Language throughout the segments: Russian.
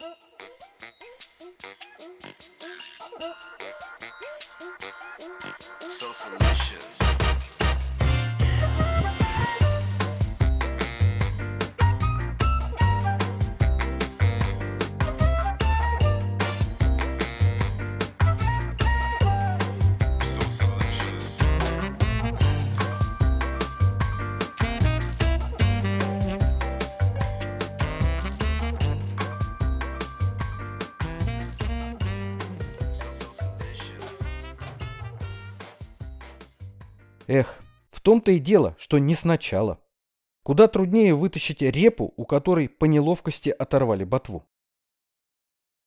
Oh. В том-то и дело, что не сначала. Куда труднее вытащить репу, у которой по неловкости оторвали ботву.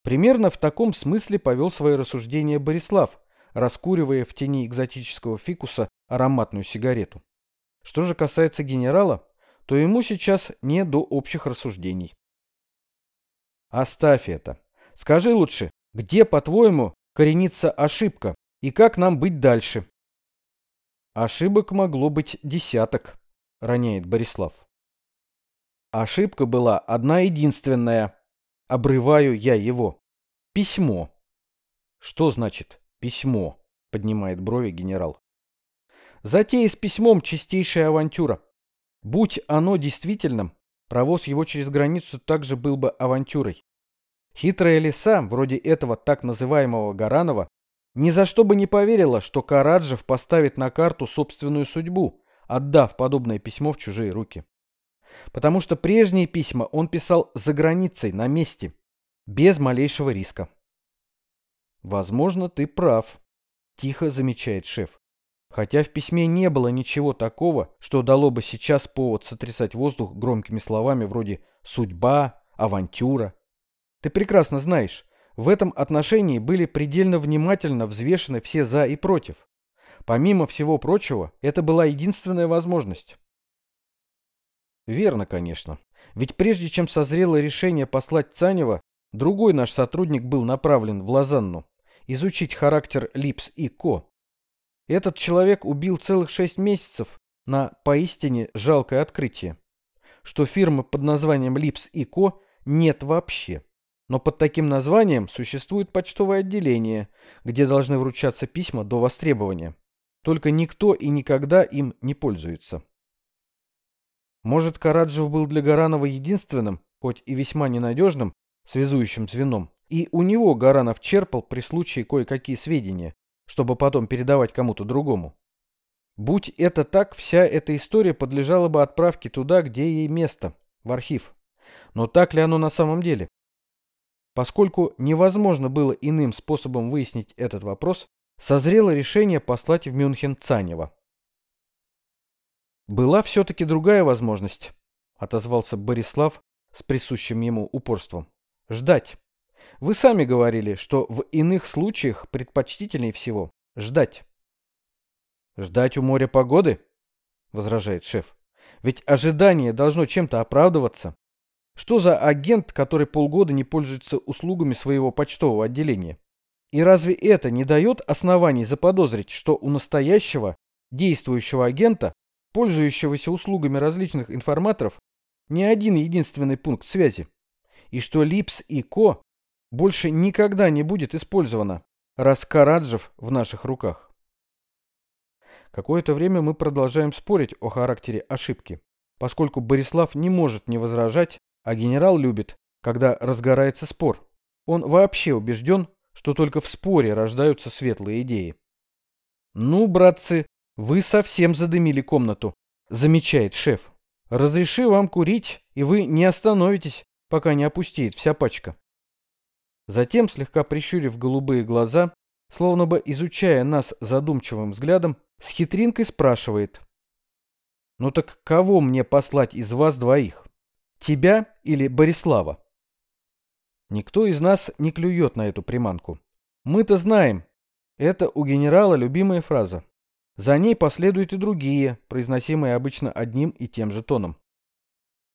Примерно в таком смысле повел свои рассуждения Борислав, раскуривая в тени экзотического фикуса ароматную сигарету. Что же касается генерала, то ему сейчас не до общих рассуждений. Оставь это. Скажи лучше, где, по-твоему, коренится ошибка и как нам быть дальше? Ошибок могло быть десяток, роняет Борислав. Ошибка была одна единственная. Обрываю я его. Письмо. Что значит письмо? Поднимает брови генерал. Затея с письмом чистейшая авантюра. Будь оно действительным, провоз его через границу также был бы авантюрой. Хитрая лиса, вроде этого так называемого Гаранова, ни за что бы не поверила, что Караджев поставит на карту собственную судьбу, отдав подобное письмо в чужие руки. Потому что прежние письма он писал за границей, на месте, без малейшего риска. «Возможно, ты прав», – тихо замечает шеф. Хотя в письме не было ничего такого, что дало бы сейчас повод сотрясать воздух громкими словами вроде «судьба», «авантюра». Ты прекрасно знаешь, в этом отношении были предельно внимательно взвешены все «за» и «против». Помимо всего прочего, это была единственная возможность. Верно, конечно. Ведь прежде чем созрело решение послать Цанева, другой наш сотрудник был направлен в Лозанну изучить характер Липс и Ко. Этот человек убил целых шесть месяцев на поистине жалкое открытие, что фирмы под названием Липс и Ко нет вообще. Но под таким названием существует почтовое отделение, где должны вручаться письма до востребования. Только никто и никогда им не пользуется. Может, Караджев был для Гаранова единственным, хоть и весьма ненадежным, связующим звеном, и у него Гаранов черпал при случае кое-какие сведения, чтобы потом передавать кому-то другому. Будь это так, вся эта история подлежала бы отправке туда, где ей место, в архив. Но так ли оно на самом деле? Поскольку невозможно было иным способом выяснить этот вопрос, созрело решение послать в Мюнхен Цанева. «Была все-таки другая возможность», — отозвался Борислав с присущим ему упорством. «Ждать. Вы сами говорили, что в иных случаях предпочтительнее всего ждать». «Ждать у моря погоды?» — возражает шеф. «Ведь ожидание должно чем-то оправдываться. Что за агент, который полгода не пользуется услугами своего почтового отделения? И разве это не дает оснований заподозрить, что у настоящего, действующего агента, пользующегося услугами различных информаторов, не один единственный пункт связи? И что Липс и Ко больше никогда не будет использовано, раз Караджев в наших руках? Какое-то время мы продолжаем спорить о характере ошибки, поскольку Борислав не может не возражать а генерал любит, когда разгорается спор. Он вообще убежден, что только в споре рождаются светлые идеи. «Ну, братцы, вы совсем задымили комнату», — замечает шеф. «Разреши вам курить, и вы не остановитесь, пока не опустеет вся пачка». Затем, слегка прищурив голубые глаза, словно бы изучая нас задумчивым взглядом, с хитринкой спрашивает. «Ну так кого мне послать из вас двоих?» Тебя или Борислава? Никто из нас не клюет на эту приманку. Мы-то знаем. Это у генерала любимая фраза. За ней последуют и другие, произносимые обычно одним и тем же тоном.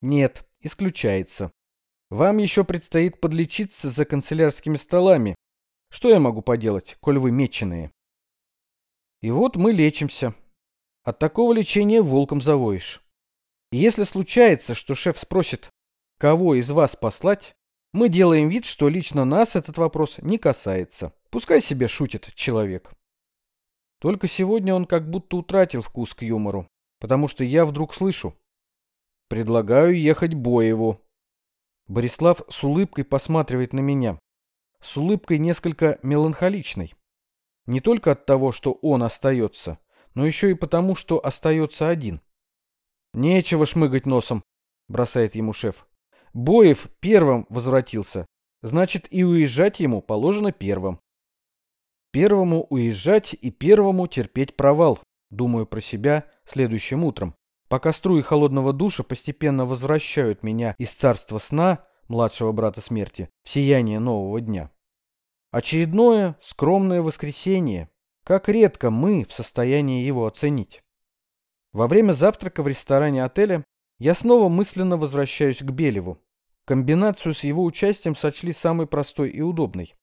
Нет, исключается. Вам еще предстоит подлечиться за канцелярскими столами. Что я могу поделать, коль вы меченые? И вот мы лечимся. От такого лечения волком завоишь. Если случается, что шеф спросит, кого из вас послать, Мы делаем вид, что лично нас этот вопрос не касается. Пускай себе шутит человек. Только сегодня он как будто утратил вкус к юмору, потому что я вдруг слышу. Предлагаю ехать Боеву. Борислав с улыбкой посматривает на меня. С улыбкой несколько меланхоличной. Не только от того, что он остается, но еще и потому, что остается один. Нечего шмыгать носом, бросает ему шеф. Боев первым возвратился, значит и уезжать ему положено первым. Первому уезжать и первому терпеть провал, думаю про себя следующим утром. Пока струи холодного душа постепенно возвращают меня из царства сна, младшего брата смерти, в сияние нового дня. Очередное скромное воскресенье. Как редко мы в состоянии его оценить. Во время завтрака в ресторане отеля я снова мысленно возвращаюсь к Белеву. Комбинацию с его участием сочли самой простой и удобной.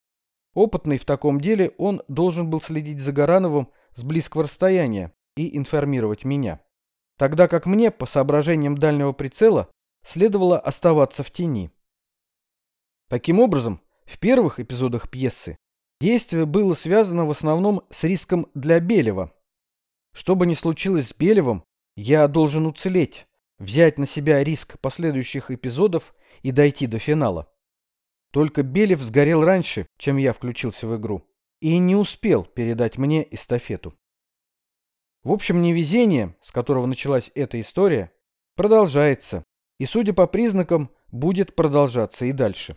Опытный в таком деле, он должен был следить за Гарановым с близкого расстояния и информировать меня. Тогда как мне, по соображениям дальнего прицела, следовало оставаться в тени. Таким образом, в первых эпизодах пьесы действие было связано в основном с риском для Белева. Что бы ни случилось с Белевым, я должен уцелеть, взять на себя риск последующих эпизодов и дойти до финала. Только Белев сгорел раньше, чем я включился в игру, и не успел передать мне эстафету. В общем, невезение, с которого началась эта история, продолжается, и, судя по признакам, будет продолжаться и дальше.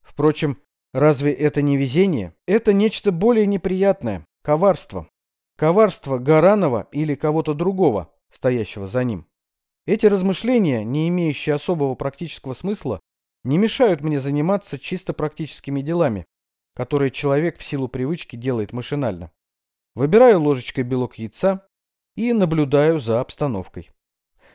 Впрочем, разве это не везение? Это нечто более неприятное – коварство. Коварство Гаранова или кого-то другого, стоящего за ним. Эти размышления, не имеющие особого практического смысла, не мешают мне заниматься чисто практическими делами, которые человек в силу привычки делает машинально. Выбираю ложечкой белок яйца и наблюдаю за обстановкой.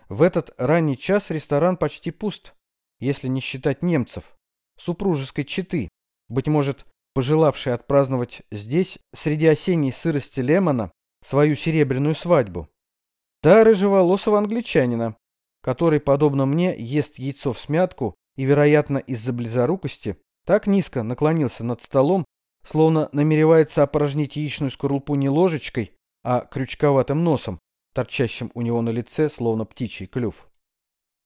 В этот ранний час ресторан почти пуст, если не считать немцев, супружеской четы, быть может, пожелавшей отпраздновать здесь, среди осенней сырости Лемона, свою серебряную свадьбу. Да, рыжеволосого англичанина, который, подобно мне, ест яйцо в смятку и, вероятно, из-за близорукости, так низко наклонился над столом, словно намеревается опорожнить яичную скорлупу не ложечкой, а крючковатым носом, торчащим у него на лице, словно птичий клюв.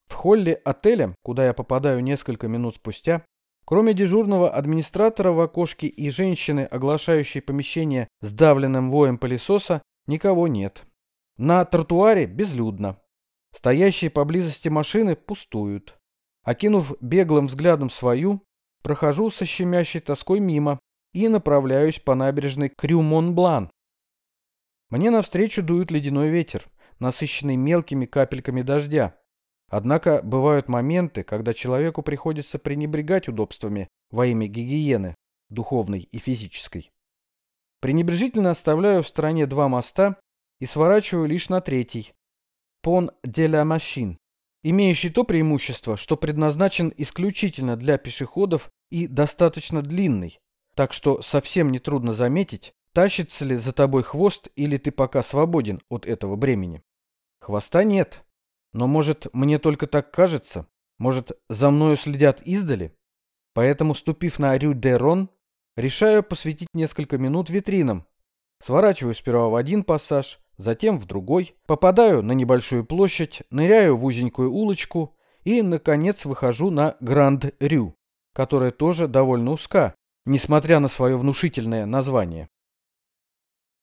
В холле отеля, куда я попадаю несколько минут спустя, кроме дежурного администратора в окошке и женщины, оглашающей помещение сдавленным воем пылесоса, никого нет. На тротуаре безлюдно. Стоящие поблизости машины пустуют. Окинув беглым взглядом свою, прохожу со щемящей тоской мимо и направляюсь по набережной Крю-Мон-Блан. Мне навстречу дует ледяной ветер, насыщенный мелкими капельками дождя. Однако бывают моменты, когда человеку приходится пренебрегать удобствами во имя гигиены, духовной и физической. Пренебрежительно оставляю в стороне два моста и сворачиваю лишь на третий, Пон де ла Машин, имеющий то преимущество, что предназначен исключительно для пешеходов и достаточно длинный, так что совсем нетрудно заметить, тащится ли за тобой хвост или ты пока свободен от этого бремени. Хвоста нет, но может мне только так кажется, может за мною следят издали? Поэтому, ступив на Рю де Рон, решаю посвятить несколько минут витринам. Сворачиваю сперва в один пассаж, затем в другой, попадаю на небольшую площадь, ныряю в узенькую улочку и, наконец, выхожу на Гранд-Рю, которая тоже довольно узка, несмотря на свое внушительное название.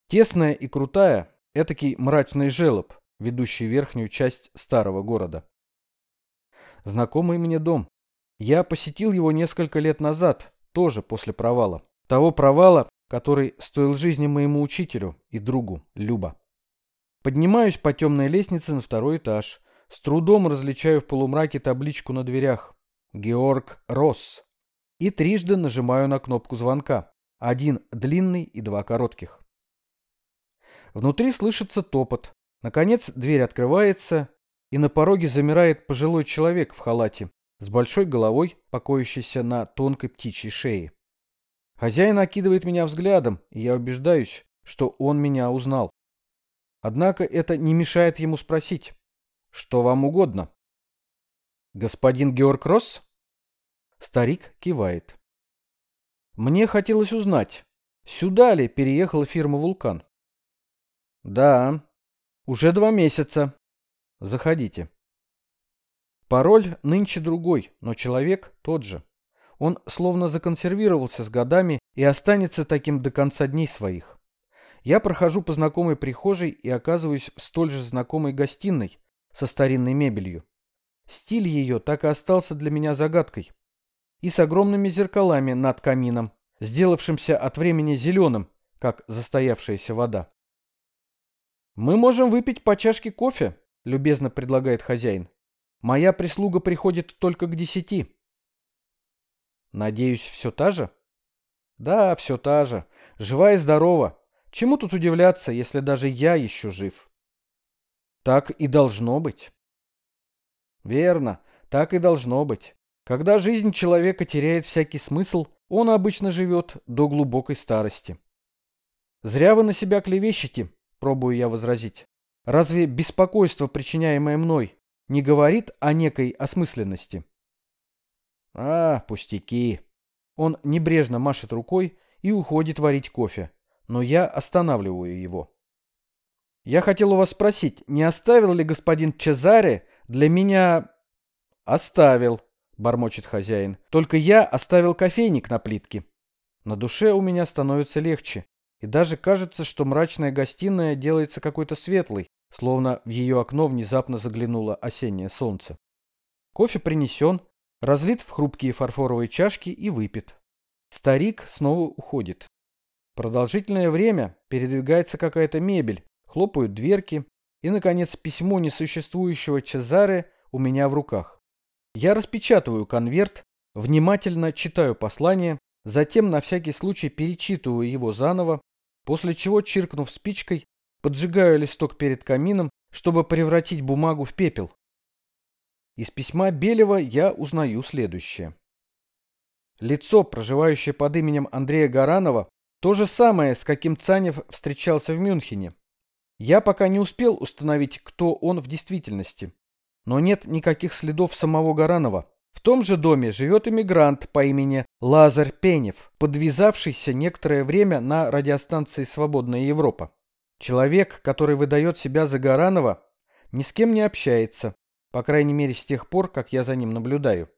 Тесная и крутая, этакий мрачный желоб, ведущий верхнюю часть старого города. Знакомый мне дом. Я посетил его несколько лет назад, тоже после провала. Того провала, который стоил жизни моему учителю и другу Люба. Поднимаюсь по темной лестнице на второй этаж. С трудом различаю в полумраке табличку на дверях. Георг Росс. И трижды нажимаю на кнопку звонка. Один длинный и два коротких. Внутри слышится топот. Наконец дверь открывается, и на пороге замирает пожилой человек в халате с большой головой, покоящейся на тонкой птичьей шее. Хозяин окидывает меня взглядом, и я убеждаюсь, что он меня узнал. Однако это не мешает ему спросить, что вам угодно. Господин Георг Росс? Старик кивает. Мне хотелось узнать, сюда ли переехала фирма «Вулкан»? Да, уже два месяца. Заходите. Пароль нынче другой, но человек тот же. Он словно законсервировался с годами и останется таким до конца дней своих. Я прохожу по знакомой прихожей и оказываюсь в столь же знакомой гостиной со старинной мебелью. Стиль ее так и остался для меня загадкой. И с огромными зеркалами над камином, сделавшимся от времени зеленым, как застоявшаяся вода. «Мы можем выпить по чашке кофе», — любезно предлагает хозяин. «Моя прислуга приходит только к десяти». «Надеюсь, все та же?» «Да, все та же. Жива и здорова. Чему тут удивляться, если даже я еще жив?» «Так и должно быть». «Верно, так и должно быть. Когда жизнь человека теряет всякий смысл, он обычно живет до глубокой старости». «Зря вы на себя клевещете», пробую я возразить. Разве беспокойство, причиняемое мной, не говорит о некой осмысленности? А, пустяки. Он небрежно машет рукой и уходит варить кофе, но я останавливаю его. Я хотел у вас спросить, не оставил ли господин Чезаре для меня... Оставил, бормочет хозяин. Только я оставил кофейник на плитке. На душе у меня становится легче. И даже кажется, что мрачная гостиная делается какой-то светлой, словно в ее окно внезапно заглянуло осеннее солнце. Кофе принесен, разлит в хрупкие фарфоровые чашки и выпит. Старик снова уходит. Продолжительное время передвигается какая-то мебель, хлопают дверки, и, наконец, письмо несуществующего Чезаре у меня в руках. Я распечатываю конверт, внимательно читаю послание, затем на всякий случай перечитываю его заново после чего, чиркнув спичкой, поджигаю листок перед камином, чтобы превратить бумагу в пепел. Из письма Белева я узнаю следующее. Лицо, проживающее под именем Андрея Гаранова, то же самое, с каким Цанев встречался в Мюнхене. Я пока не успел установить, кто он в действительности. Но нет никаких следов самого Гаранова. В том же доме живет иммигрант по имени Лазарь Пенев, подвязавшийся некоторое время на радиостанции «Свободная Европа». Человек, который выдает себя за Гаранова, ни с кем не общается, по крайней мере с тех пор, как я за ним наблюдаю.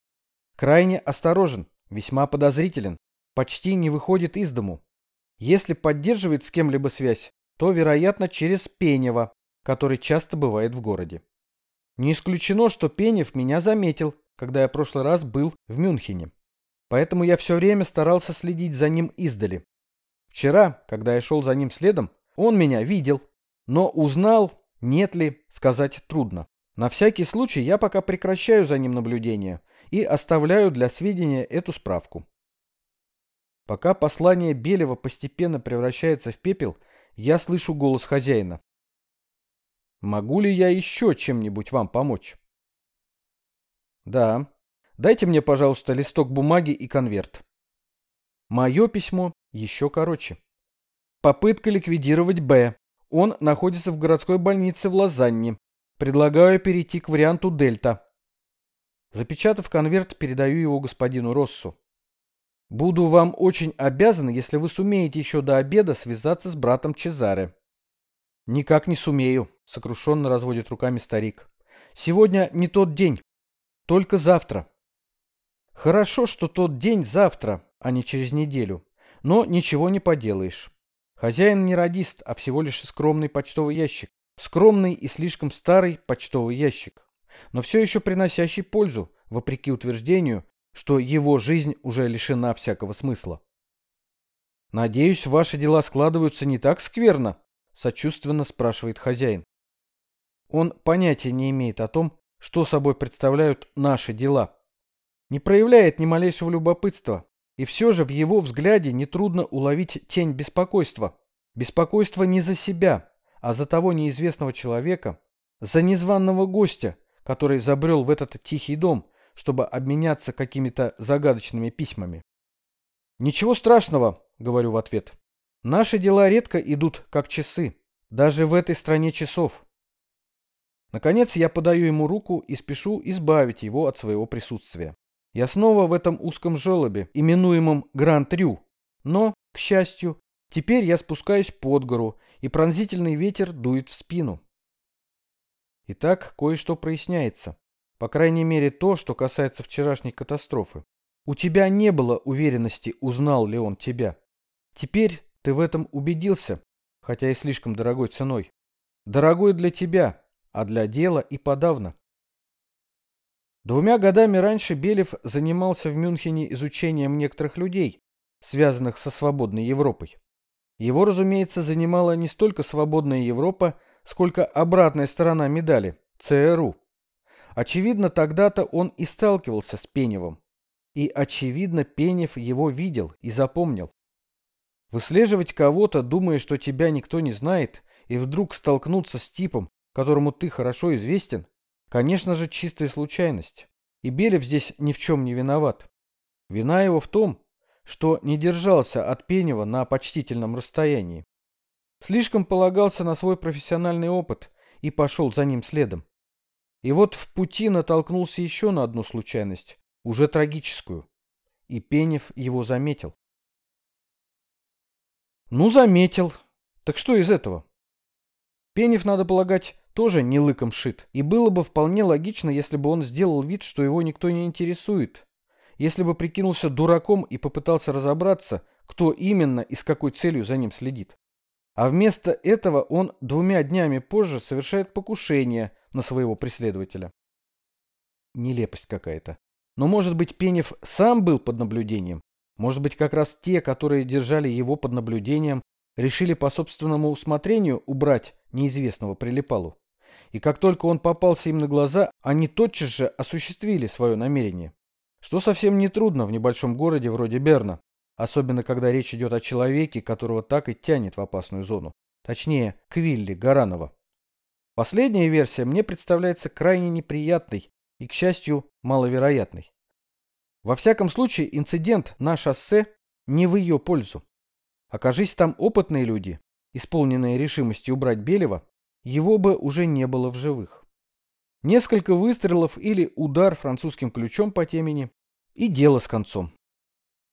Крайне осторожен, весьма подозрителен, почти не выходит из дому. Если поддерживает с кем-либо связь, то, вероятно, через Пенева, который часто бывает в городе. Не исключено, что Пенев меня заметил когда я прошлый раз был в Мюнхене. Поэтому я все время старался следить за ним издали. Вчера, когда я шел за ним следом, он меня видел, но узнал, нет ли, сказать трудно. На всякий случай я пока прекращаю за ним наблюдение и оставляю для сведения эту справку. Пока послание Белева постепенно превращается в пепел, я слышу голос хозяина. «Могу ли я еще чем-нибудь вам помочь?» Да. Дайте мне, пожалуйста, листок бумаги и конверт. Мое письмо еще короче. Попытка ликвидировать Б. Он находится в городской больнице в Лозанне. Предлагаю перейти к варианту Дельта. Запечатав конверт, передаю его господину Россу. Буду вам очень обязан, если вы сумеете еще до обеда связаться с братом Чезаре. Никак не сумею, сокрушенно разводит руками старик. Сегодня не тот день. Только завтра. Хорошо, что тот день завтра, а не через неделю. Но ничего не поделаешь. Хозяин не радист, а всего лишь скромный почтовый ящик. Скромный и слишком старый почтовый ящик. Но все еще приносящий пользу, вопреки утверждению, что его жизнь уже лишена всякого смысла. «Надеюсь, ваши дела складываются не так скверно?» – сочувственно спрашивает хозяин. Он понятия не имеет о том, что собой представляют наши дела. Не проявляет ни малейшего любопытства, и все же в его взгляде нетрудно уловить тень беспокойства. Беспокойство не за себя, а за того неизвестного человека, за незваного гостя, который забрел в этот тихий дом, чтобы обменяться какими-то загадочными письмами. «Ничего страшного», — говорю в ответ. «Наши дела редко идут как часы, даже в этой стране часов. Наконец я подаю ему руку и спешу избавить его от своего присутствия. Я снова в этом узком желобе, именуемом Гранд-Рю. Но, к счастью, теперь я спускаюсь под гору, и пронзительный ветер дует в спину. Итак, кое-что проясняется. По крайней мере, то, что касается вчерашней катастрофы. У тебя не было уверенности, узнал ли он тебя. Теперь ты в этом убедился, хотя и слишком дорогой ценой. Дорогой для тебя, а для дела и подавно. Двумя годами раньше Белев занимался в Мюнхене изучением некоторых людей, связанных со свободной Европой. Его, разумеется, занимала не столько свободная Европа, сколько обратная сторона медали – ЦРУ. Очевидно, тогда-то он и сталкивался с Пеневым. И, очевидно, Пенев его видел и запомнил. Выслеживать кого-то, думая, что тебя никто не знает, и вдруг столкнуться с типом, которому ты хорошо известен, Конечно же, чистая случайность. И Белев здесь ни в чем не виноват. Вина его в том, что не держался от Пенева на почтительном расстоянии. Слишком полагался на свой профессиональный опыт и пошел за ним следом. И вот в пути натолкнулся еще на одну случайность, уже трагическую. И Пенев его заметил. Ну, заметил. Так что из этого? Пенев, надо полагать, тоже не лыком шит, и было бы вполне логично, если бы он сделал вид, что его никто не интересует. Если бы прикинулся дураком и попытался разобраться, кто именно и с какой целью за ним следит. А вместо этого он двумя днями позже совершает покушение на своего преследователя. Нелепость какая-то. Но может быть Пенев сам был под наблюдением? Может быть как раз те, которые держали его под наблюдением, решили по собственному усмотрению убрать неизвестного прилипалу? И как только он попался им на глаза, они тотчас же осуществили свое намерение. Что совсем нетрудно в небольшом городе вроде Берна, особенно когда речь идет о человеке, которого так и тянет в опасную зону. Точнее, Квилли Гаранова. Последняя версия мне представляется крайне неприятной и, к счастью, маловероятной. Во всяком случае, инцидент на шоссе не в ее пользу. Окажись там опытные люди, исполненные решимости убрать Белева, его бы уже не было в живых. Несколько выстрелов или удар французским ключом по темени, и дело с концом.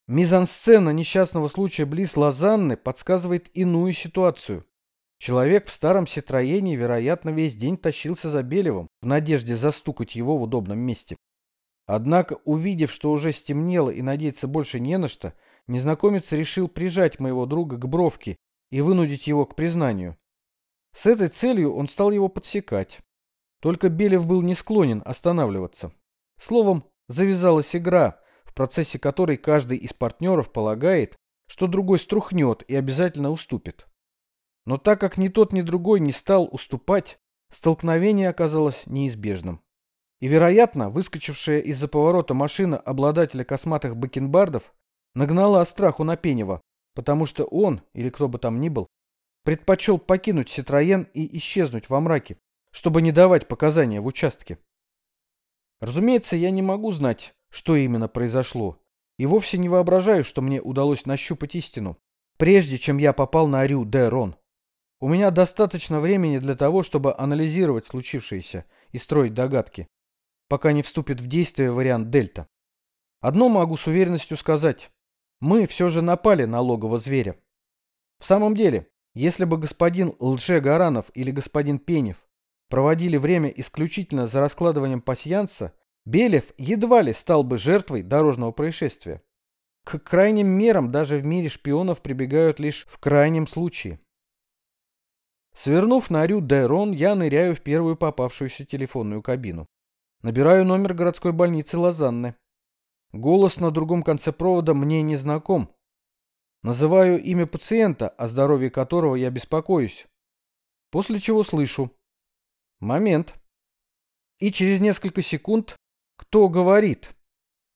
Мизансцена несчастного случая близ Лозанны подсказывает иную ситуацию. Человек в старом Ситроене, вероятно, весь день тащился за Белевым в надежде застукать его в удобном месте. Однако, увидев, что уже стемнело и надеяться больше не на что, незнакомец решил прижать моего друга к бровке и вынудить его к признанию. С этой целью он стал его подсекать. Только Белев был не склонен останавливаться. Словом, завязалась игра, в процессе которой каждый из партнеров полагает, что другой струхнет и обязательно уступит. Но так как ни тот, ни другой не стал уступать, столкновение оказалось неизбежным. И, вероятно, выскочившая из-за поворота машина обладателя косматых бакенбардов нагнала страху на Пенева, потому что он, или кто бы там ни был, предпочел покинуть Ситроен и исчезнуть во мраке, чтобы не давать показания в участке. Разумеется, я не могу знать, что именно произошло, и вовсе не воображаю, что мне удалось нащупать истину, прежде чем я попал на Рю де Рон. У меня достаточно времени для того, чтобы анализировать случившееся и строить догадки, пока не вступит в действие вариант Дельта. Одно могу с уверенностью сказать. Мы все же напали на логово зверя. В самом деле, если бы господин Лже-Гаранов или господин Пенев проводили время исключительно за раскладыванием пасьянса, Белев едва ли стал бы жертвой дорожного происшествия. К крайним мерам даже в мире шпионов прибегают лишь в крайнем случае. Свернув на Рю-де-Рон, я ныряю в первую попавшуюся телефонную кабину. Набираю номер городской больницы Лозанны. Голос на другом конце провода мне не знаком, Называю имя пациента, о здоровье которого я беспокоюсь. После чего слышу. Момент. И через несколько секунд кто говорит.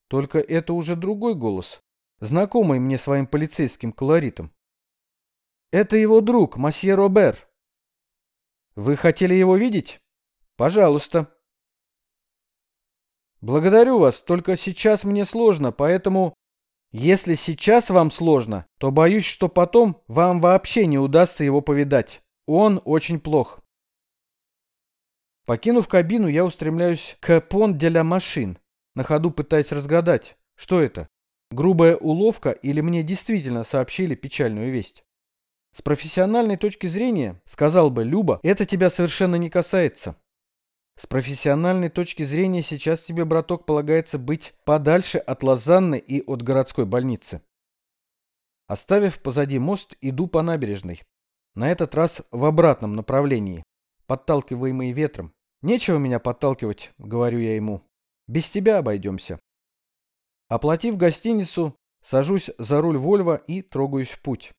Только это уже другой голос, знакомый мне своим полицейским колоритом. Это его друг, масье Робер. Вы хотели его видеть? Пожалуйста. Благодарю вас, только сейчас мне сложно, поэтому если сейчас вам сложно, то боюсь, что потом вам вообще не удастся его повидать. Он очень плох. Покинув кабину, я устремляюсь к Пон де ла Машин, на ходу пытаясь разгадать, что это, грубая уловка или мне действительно сообщили печальную весть. С профессиональной точки зрения, сказал бы Люба, это тебя совершенно не касается. С профессиональной точки зрения сейчас тебе, браток, полагается быть подальше от Лозанны и от городской больницы. Оставив позади мост, иду по набережной. На этот раз в обратном направлении, подталкиваемый ветром. Нечего меня подталкивать, говорю я ему. Без тебя обойдемся. Оплатив гостиницу, сажусь за руль Вольва и трогаюсь в путь.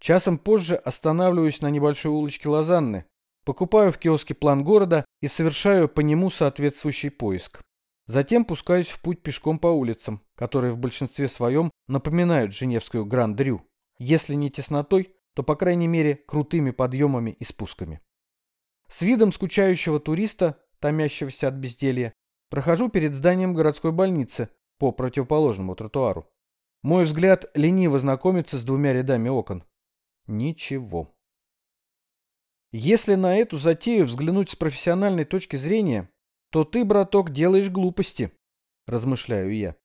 Часом позже останавливаюсь на небольшой улочке Лозанны, покупаю в киоске план города и совершаю по нему соответствующий поиск. Затем пускаюсь в путь пешком по улицам, которые в большинстве своем напоминают Женевскую Гранд-Рю. Если не теснотой, то по крайней мере крутыми подъемами и спусками. С видом скучающего туриста, томящегося от безделья, прохожу перед зданием городской больницы по противоположному тротуару. Мой взгляд лениво знакомится с двумя рядами окон. Ничего. Если на эту затею взглянуть с профессиональной точки зрения, то ты, браток, делаешь глупости, размышляю я.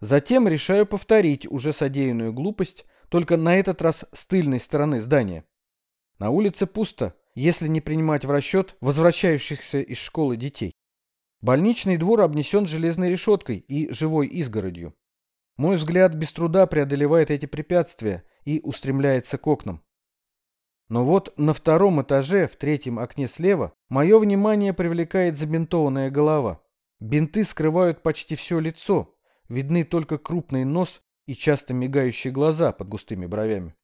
Затем решаю повторить уже содеянную глупость, только на этот раз с тыльной стороны здания. На улице пусто, если не принимать в расчет возвращающихся из школы детей. Больничный двор обнесен железной решеткой и живой изгородью. Мой взгляд без труда преодолевает эти препятствия и устремляется к окнам. Но вот на втором этаже, в третьем окне слева, мое внимание привлекает забинтованная голова. Бинты скрывают почти все лицо, видны только крупный нос и часто мигающие глаза под густыми бровями.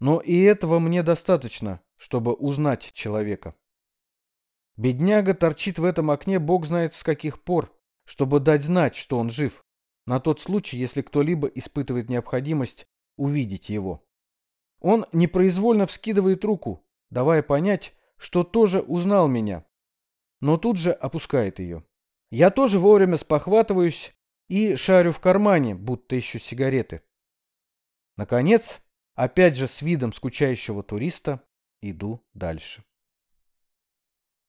Но и этого мне достаточно, чтобы узнать человека. Бедняга торчит в этом окне бог знает с каких пор, чтобы дать знать, что он жив, на тот случай, если кто-либо испытывает необходимость увидеть его. Он непроизвольно вскидывает руку, давая понять, что тоже узнал меня, но тут же опускает ее. Я тоже вовремя спохватываюсь и шарю в кармане, будто ищу сигареты. Наконец, опять же с видом скучающего туриста, иду дальше.